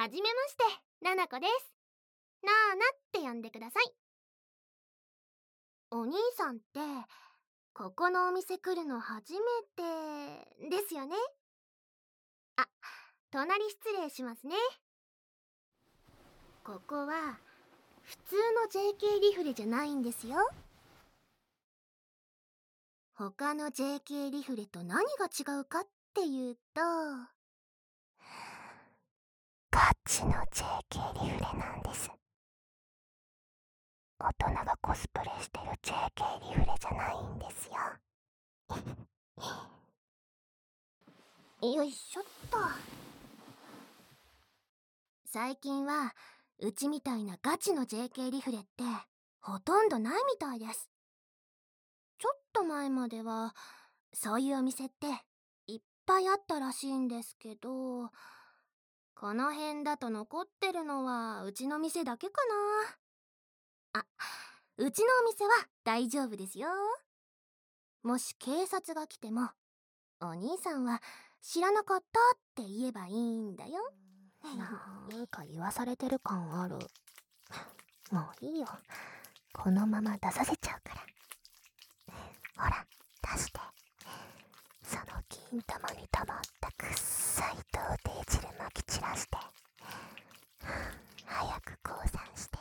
はじめましてななこです。なーなって呼んでください。お兄さんってここのお店来るの初めてですよね？あ隣失礼しますね。ここは普通の JK リフレじゃないんですよ。他の JK リフレと何が違うかっていうとガチの JK リフレなんです。大人がコスプレしてる JK リフレじゃないんですよ。よいしょっと。最近はうちみたいなガチの JK リフレってほとんどないみたいです。ちょっと前まではそういうお店っていっぱいあったらしいんですけどこの辺だと残ってるのはうちの店だけかな。あうちのお店は大丈夫ですよ。もし警察が来てもお兄さんは知らなかったって言えばいいんだよ。なんか言わされてる感ある。もういいよ。このまま出させちゃうから。ほら出して。その金玉に溜まったくっさい童貞汁まき散らして。早く降参して。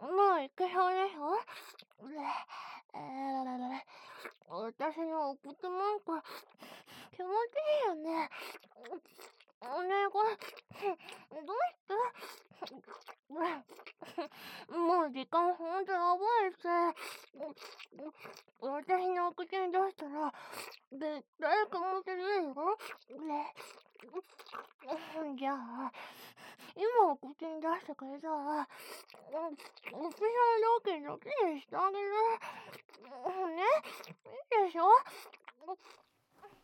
もう行くそうでしょえー、私の送ってなんか。気持ちいいよね。お願い。どうして？もう時間ほんとやばいし私のお口に出したら絶対気持ちいいよねじゃあ今お口に出してくれたらお口の料金だけにしてあげるねいいでしょ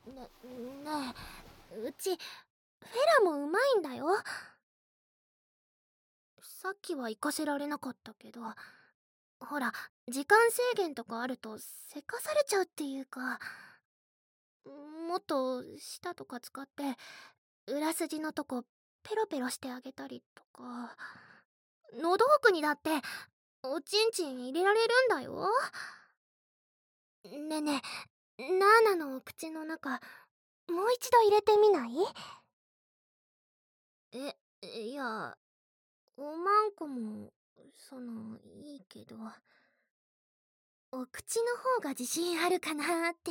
ね、ねえうちフェラもうまいん。だよさっきは行かせられなかったけどほら時間制限とかあるとせかされちゃうっていうかもっと舌とか使って裏筋のとこペロペロしてあげたりとか喉奥にだっておちんちん入れられるんだよ。ねえねえナーナのお口の中もう一度入れてみない？えいやおまんこもそのいいけどお口の方が自信あるかなって。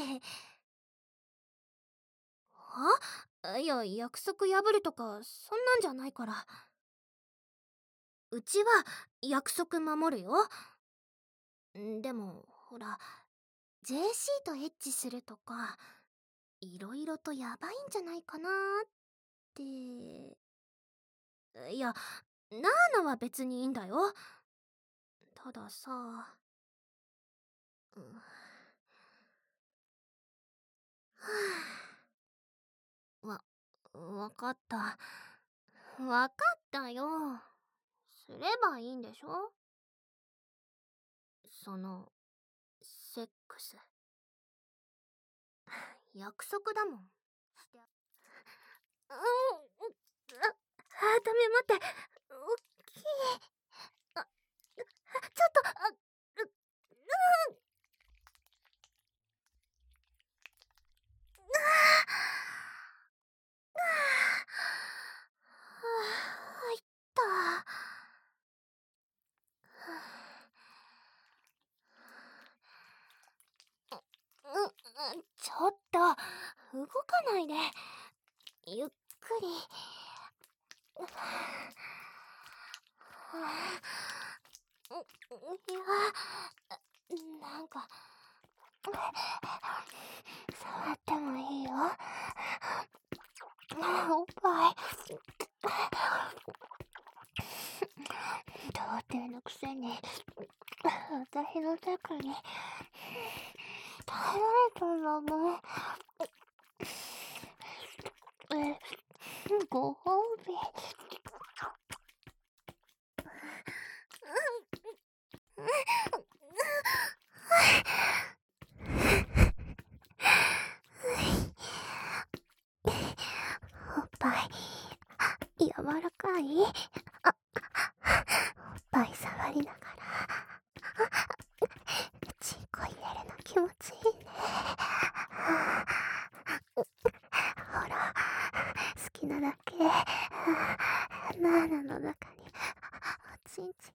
いや約束破るとかそんなんじゃないから。うちは約束守るよ。でもほら JC とエッチするとかいろいろとやばいんじゃないかなって。いやナーナは別にいいんだよ。たださ、うん、はあわかった。分かったよ。すればいいんでしょ？そのセックス。約束だもん。してうん。あ、ダメ待って。おっきい。あ、ちょっと、あ、う、うん。ああ。入った。ちょっと動かないで。ゆっくり。いやなんか触ってもいいよおっぱい童貞のくせに私のセクに耐えられたんだもんご褒美。おっぱい、柔らかい、おっぱい触りながら、れるの気持ちいいね。ほら、好きなだけマーラの中におちんちん